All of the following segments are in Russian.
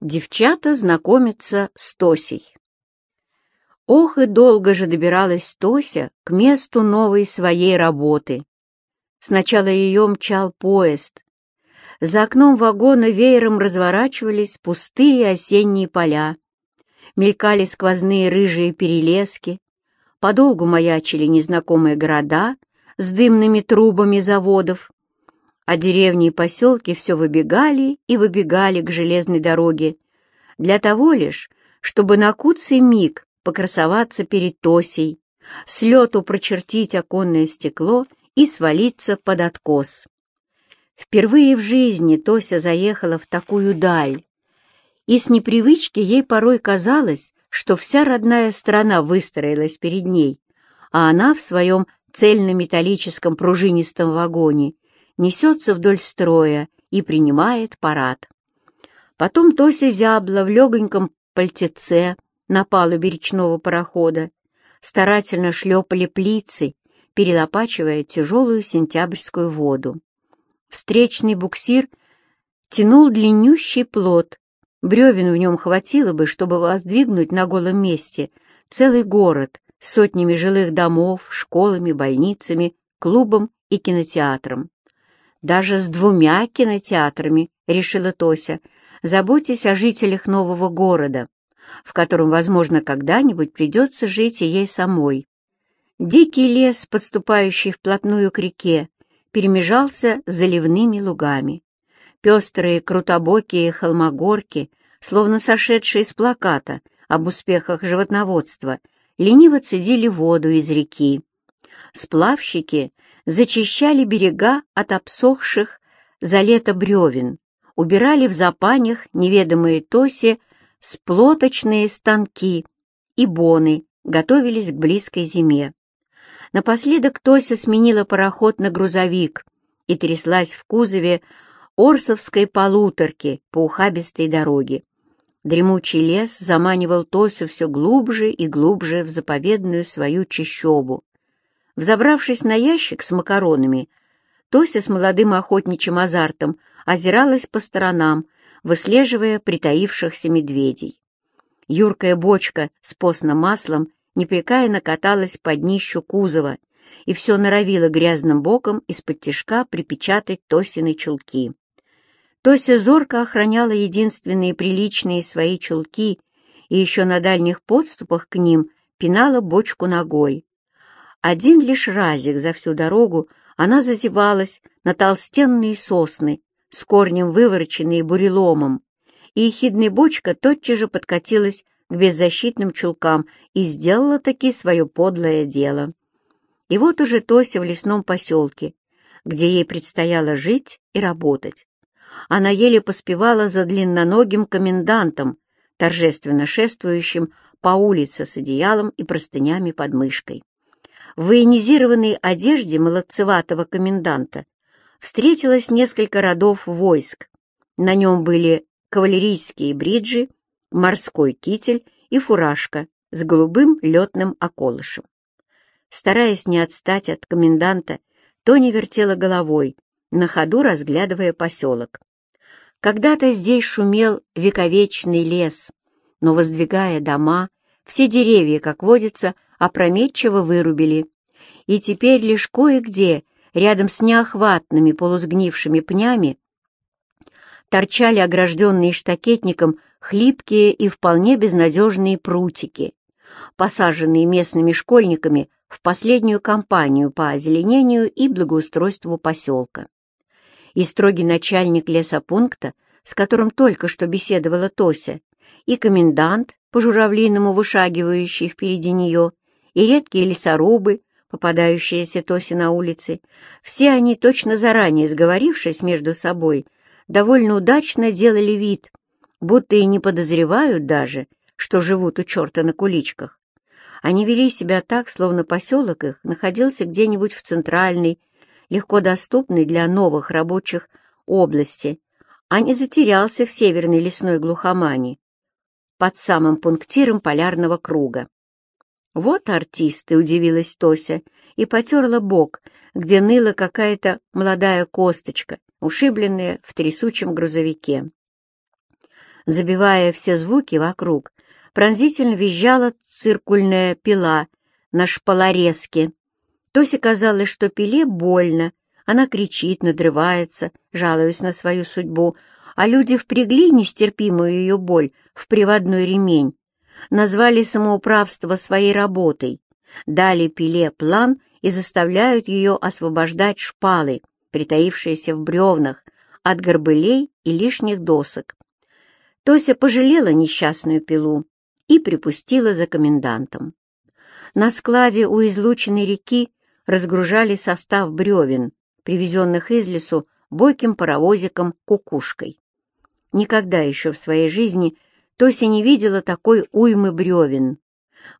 Девчата знакомятся с Тосей. Ох и долго же добиралась Тося к месту новой своей работы. Сначала ее мчал поезд. За окном вагона веером разворачивались пустые осенние поля. Мелькали сквозные рыжие перелески, подолгу маячили незнакомые города с дымными трубами заводов, а деревни и поселки все выбегали и выбегали к железной дороге, для того лишь, чтобы на куцый миг покрасоваться перед Тосей, с лету прочертить оконное стекло и свалиться под откос. Впервые в жизни Тося заехала в такую даль, и с непривычки ей порой казалось, что вся родная страна выстроилась перед ней, а она в своем цельнометаллическом пружинистом вагоне несется вдоль строя и принимает парад. Потом Тося зябла в легоньком пальтеце на палубе речного парохода, старательно шлепали плицы, перелопачивая тяжелую сентябрьскую воду. Встречный буксир тянул длиннющий плот, бревен в нем хватило бы, чтобы воздвигнуть на голом месте целый город с сотнями жилых домов, школами, больницами, клубом и кинотеатром. Даже с двумя кинотеатрами, решила Тося, заботьтесь о жителях нового города, в котором, возможно, когда-нибудь придется жить и ей самой. Дикий лес, подступающий вплотную к реке, перемежался заливными лугами. Пестрые крутобокие холмогорки, словно сошедшие с плаката об успехах животноводства, лениво цедили воду из реки. Сплавщики зачищали берега от обсохших за лето бревен, убирали в запанях неведомые тоси сплоточные станки и боны, готовились к близкой зиме. Напоследок Тося сменила пароход на грузовик и тряслась в кузове Орсовской полуторки по ухабистой дороге. Дремучий лес заманивал Тосю все глубже и глубже в заповедную свою чащобу. Взобравшись на ящик с макаронами, Тося с молодым охотничьим азартом озиралась по сторонам, выслеживая притаившихся медведей. Юркая бочка с постным маслом непрекаянно каталась под днищу кузова и все норовила грязным боком из-под тишка припечатать Тосины чулки. Тося зорко охраняла единственные приличные свои чулки и еще на дальних подступах к ним пинала бочку ногой. Один лишь разик за всю дорогу она зазевалась на толстенные сосны, с корнем вывороченные буреломом, и ехидная бочка тотчас же подкатилась к беззащитным чулкам и сделала таки свое подлое дело. И вот уже Тося в лесном поселке, где ей предстояло жить и работать. Она еле поспевала за длинноногим комендантом, торжественно шествующим по улице с одеялом и простынями под мышкой. В военизированной одежде молодцеватого коменданта встретилось несколько родов войск. На нем были кавалерийские бриджи, морской китель и фуражка с голубым летным околышем. Стараясь не отстать от коменданта, Тони вертела головой, на ходу разглядывая поселок. Когда-то здесь шумел вековечный лес, но, воздвигая дома, все деревья, как водится, опрометчиво вырубили, и теперь лишь кое-где, рядом с неохватными полусгнившими пнями, торчали огражденные штакетником хлипкие и вполне безнадежные прутики, посаженные местными школьниками в последнюю кампанию по озеленению и благоустройству поселка. И строгий начальник лесопункта, с которым только что беседовала Тося, и комендант, по-журавлиному вышагивающий впереди нее, и редкие лесорубы, попадающиеся Тосе на улице, все они, точно заранее сговорившись между собой, довольно удачно делали вид, будто и не подозревают даже, что живут у черта на куличках. Они вели себя так, словно поселок их находился где-нибудь в центральной, легко доступной для новых рабочих области, а не затерялся в северной лесной глухомане, под самым пунктиром полярного круга. «Вот артисты!» — удивилась Тося и потерла бок, где ныла какая-то молодая косточка, ушибленная в трясучем грузовике. Забивая все звуки вокруг, пронзительно визжала циркульная пила на шпалорезке. Тосе казалось, что пиле больно, она кричит, надрывается, жалуясь на свою судьбу, а люди впрягли нестерпимую ее боль в приводной ремень, назвали самоуправство своей работой, дали пиле план и заставляют ее освобождать шпалы, притаившиеся в бревнах, от горбылей и лишних досок. Тося пожалела несчастную пилу и припустила за комендантом. На складе у излученной реки разгружали состав бревен, привезенных из лесу бойким паровозиком кукушкой. Никогда еще в своей жизни Тося не видела такой уймы бревен.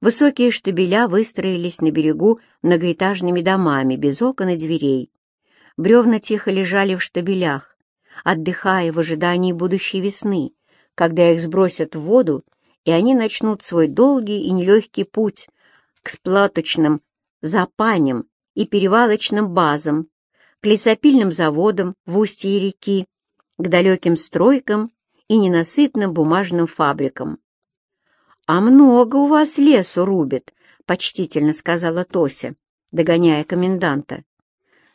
Высокие штабеля выстроились на берегу многоэтажными домами, без окон и дверей. Бревна тихо лежали в штабелях, отдыхая в ожидании будущей весны, когда их сбросят в воду, и они начнут свой долгий и нелегкий путь к сплаточным запаням и перевалочным базам, к лесопильным заводам в устье реки, к далеким стройкам и ненасытным бумажным фабрикам. «А много у вас лесу рубят», — почтительно сказала Тося, догоняя коменданта.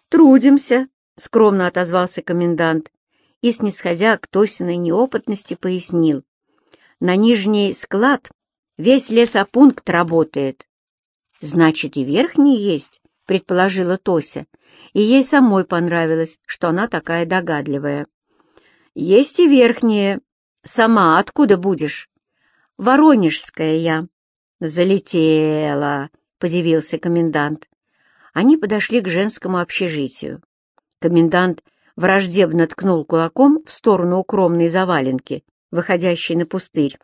«Трудимся», — скромно отозвался комендант и, снисходя к Тосиной неопытности, пояснил. «На нижний склад весь лесопункт работает». «Значит, и верхний есть», — предположила Тося, и ей самой понравилось, что она такая догадливая. «Есть и верхние. Сама откуда будешь?» «Воронежская я». «Залетела», — подивился комендант. Они подошли к женскому общежитию. Комендант враждебно ткнул кулаком в сторону укромной заваленки, выходящей на пустырь.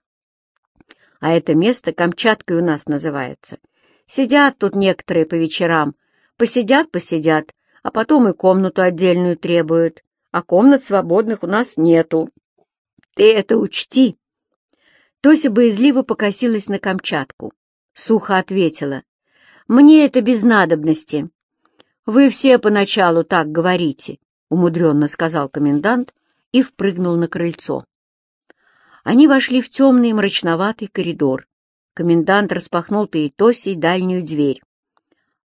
«А это место Камчаткой у нас называется. Сидят тут некоторые по вечерам, Посидят-посидят, а потом и комнату отдельную требуют, а комнат свободных у нас нету. Ты это учти. Тося боязливо покосилась на Камчатку. Сухо ответила. Мне это без надобности. Вы все поначалу так говорите, умудренно сказал комендант и впрыгнул на крыльцо. Они вошли в темный мрачноватый коридор. Комендант распахнул перед Тосей дальнюю дверь.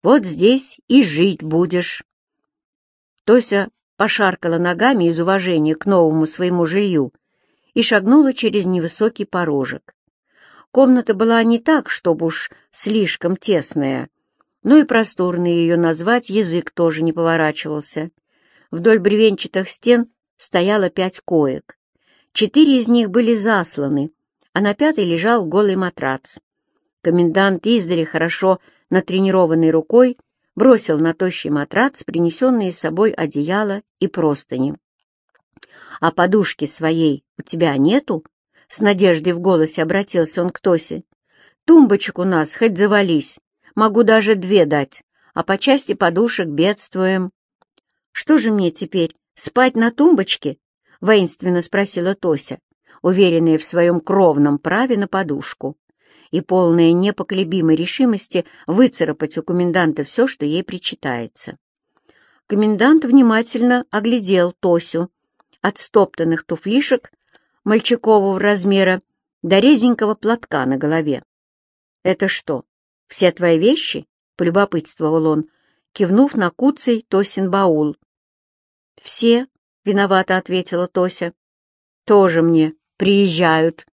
Вот здесь и жить будешь. Тося пошаркала ногами из уважения к новому своему жилью и шагнула через невысокий порожек. Комната была не так, чтобы уж слишком тесная, но и просторной ее назвать язык тоже не поворачивался. Вдоль бревенчатых стен стояло пять коек. Четыре из них были засланы, а на пятой лежал голый матрац. Комендант издали хорошо натренированной рукой бросил на тощий матрац принесенные с собой одеяло и простыни. «А подушки своей у тебя нету?» С надеждой в голосе обратился он к Тосе. «Тумбочек у нас хоть завались, могу даже две дать, а по части подушек бедствуем». «Что же мне теперь, спать на тумбочке?» — воинственно спросила Тося, уверенная в своем кровном праве на подушку и полная непоколебимой решимости выцарапать у коменданта все, что ей причитается. Комендант внимательно оглядел Тосю от стоптанных туфлишек мальчикового размера до реденького платка на голове. «Это что, все твои вещи?» — полюбопытствовал он, кивнув на куцей Тосин баул. «Все», — виновато ответила Тося. «Тоже мне приезжают»,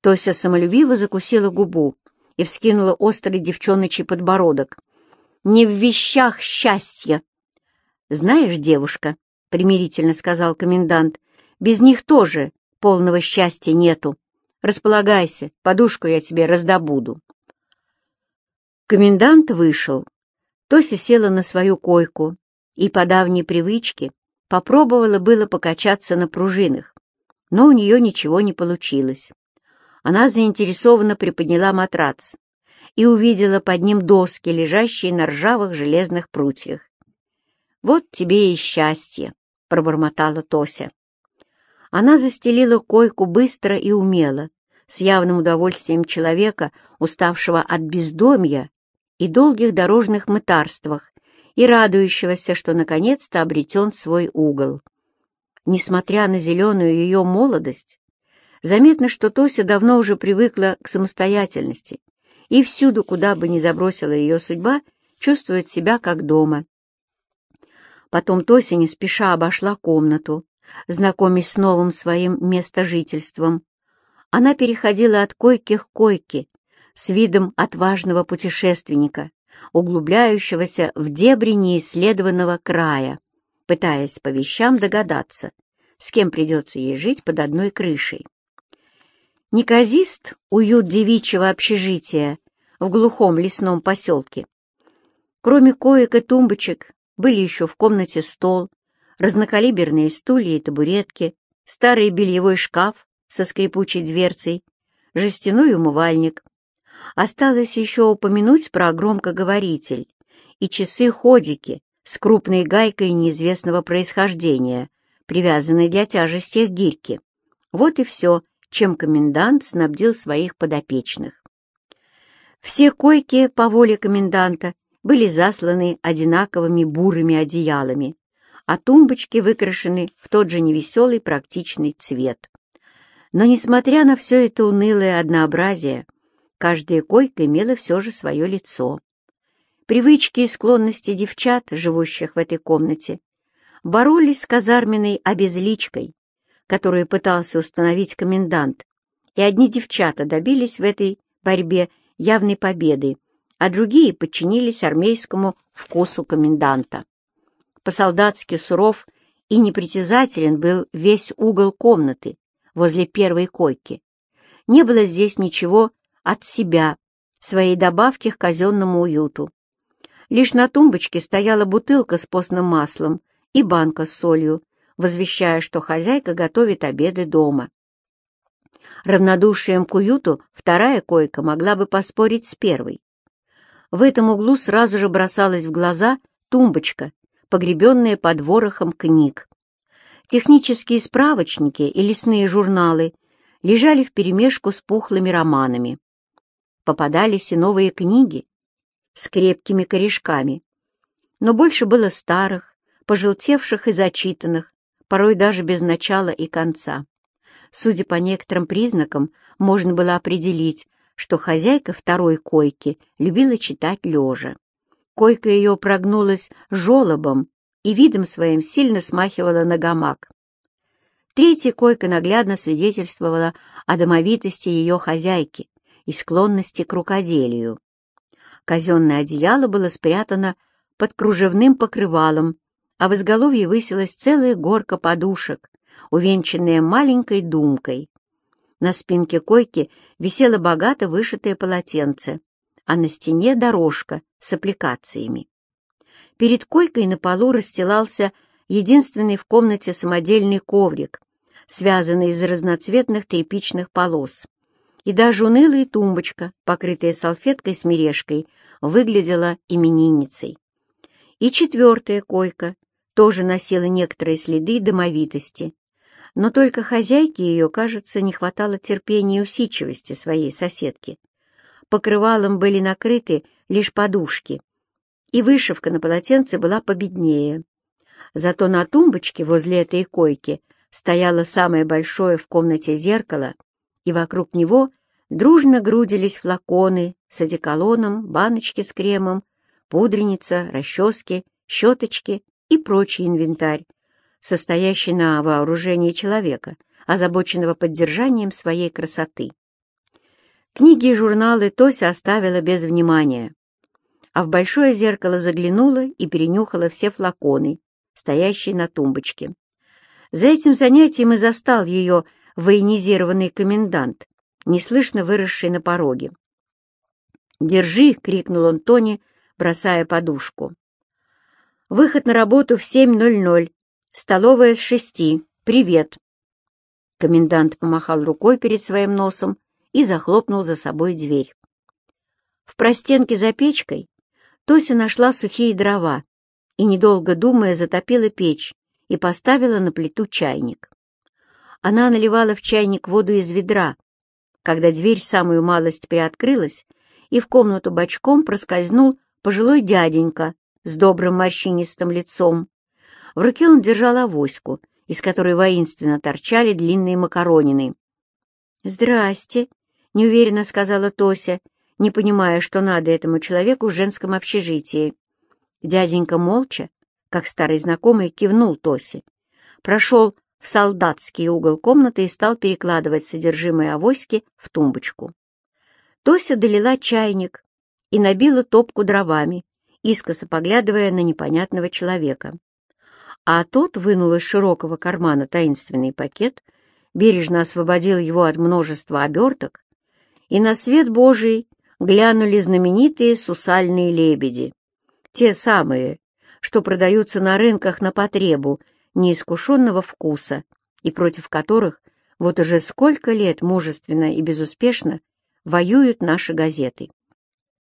Тося самолюбиво закусила губу и вскинула острый девчоночий подбородок. «Не в вещах счастья!» «Знаешь, девушка», — примирительно сказал комендант, — «без них тоже полного счастья нету. Располагайся, подушку я тебе раздобуду». Комендант вышел. Тося села на свою койку и по давней привычке попробовала было покачаться на пружинах, но у нее ничего не получилось. Она заинтересованно приподняла матрац и увидела под ним доски, лежащие на ржавых железных прутьях. «Вот тебе и счастье!» — пробормотала Тося. Она застелила койку быстро и умело, с явным удовольствием человека, уставшего от бездомья и долгих дорожных мытарствах, и радующегося, что наконец-то обретен свой угол. Несмотря на зеленую ее молодость, Заметно, что Тося давно уже привыкла к самостоятельности и всюду, куда бы ни забросила ее судьба, чувствует себя как дома. Потом Тося не спеша обошла комнату, знакомясь с новым своим местожительством. Она переходила от койки к койке с видом отважного путешественника, углубляющегося в дебри неисследованного края, пытаясь по вещам догадаться, с кем придется ей жить под одной крышей. Неказист уют девичьего общежития в глухом лесном поселке. Кроме коек и тумбочек были еще в комнате стол, разнокалиберные стулья и табуретки, старый бельевой шкаф со скрипучей дверцей, жестяной умывальник. Осталось еще упомянуть про громкоговоритель и часы-ходики с крупной гайкой неизвестного происхождения, привязанной для тяжести к гирьке. Вот и все, чем комендант снабдил своих подопечных. Все койки по воле коменданта были засланы одинаковыми бурыми одеялами, а тумбочки выкрашены в тот же невеселый практичный цвет. Но, несмотря на все это унылое однообразие, каждая койка имела все же свое лицо. Привычки и склонности девчат, живущих в этой комнате, боролись с казарменной обезличкой, которую пытался установить комендант, и одни девчата добились в этой борьбе явной победы, а другие подчинились армейскому вкусу коменданта. По-солдатски суров и непритязателен был весь угол комнаты возле первой койки. Не было здесь ничего от себя, своей добавки к казенному уюту. Лишь на тумбочке стояла бутылка с постным маслом и банка с солью, возвещая, что хозяйка готовит обеды дома. Равнодушием к уюту вторая койка могла бы поспорить с первой. В этом углу сразу же бросалась в глаза тумбочка погребенные под ворохом книг. Технические справочники и лесные журналы лежали вперемешку с пухлыми романами. Попадались и новые книги с крепкими корешками, но больше было старых, пожелтевших и зачитанных, порой даже без начала и конца. Судя по некоторым признакам, можно было определить, что хозяйка второй койки любила читать лежа. Койка ее прогнулась жолобом и видом своим сильно смахивала на гамак. Третья койка наглядно свидетельствовала о домовитости ее хозяйки и склонности к рукоделию. Казенное одеяло было спрятано под кружевным покрывалом, а в изголовье высилась целая горка подушек, увенчанная маленькой думкой. На спинке койки висело богато вышитое полотенце, а на стене дорожка с аппликациями. Перед койкой на полу расстилался единственный в комнате самодельный коврик, связанный из разноцветных тряпичных полос. И даже унылая тумбочка, покрытая салфеткой с мережкой, выглядела именинницей. И четвертая койка тоже носила некоторые следы домовитости, но только хозяйке ее, кажется, не хватало терпения и усидчивости своей соседки. Покрывалом были накрыты лишь подушки, и вышивка на полотенце была победнее. Зато на тумбочке возле этой койки стояло самое большое в комнате зеркало, и вокруг него дружно грудились флаконы с одеколоном, баночки с кремом, пудреница, расчески, щеточки и прочий инвентарь, состоящий на вооружении человека, озабоченного поддержанием своей красоты. Книги и журналы Тося оставила без внимания, а в большое зеркало заглянула и перенюхала все флаконы, стоящие на тумбочке. За этим занятием и застал ее военизированный комендант, неслышно выросший на пороге. «Держи!» — крикнул он Тони, бросая подушку. «Выход на работу в 7.00. Столовая с шести. Привет!» Комендант помахал рукой перед своим носом и захлопнул за собой дверь. В простенке за печкой Тося нашла сухие дрова и, недолго думая, затопила печь и поставила на плиту чайник. Она наливала в чайник воду из ведра, когда дверь самую малость приоткрылась, и в комнату бочком проскользнул пожилой дяденька с добрым морщинистым лицом. В руке он держал авоську, из которой воинственно торчали длинные макаронины. «Здрасте», — неуверенно сказала Тося, не понимая, что надо этому человеку в женском общежитии. Дяденька молча, как старый знакомый, кивнул Тосе, прошел в солдатский угол комнаты и стал перекладывать содержимое авоськи в тумбочку. Тося долила чайник и набила топку дровами, искоса поглядывая на непонятного человека. А тот вынул из широкого кармана таинственный пакет, бережно освободил его от множества оберток, и на свет Божий глянули знаменитые сусальные лебеди, те самые, что продаются на рынках на потребу неискушенного вкуса и против которых вот уже сколько лет мужественно и безуспешно воюют наши газеты.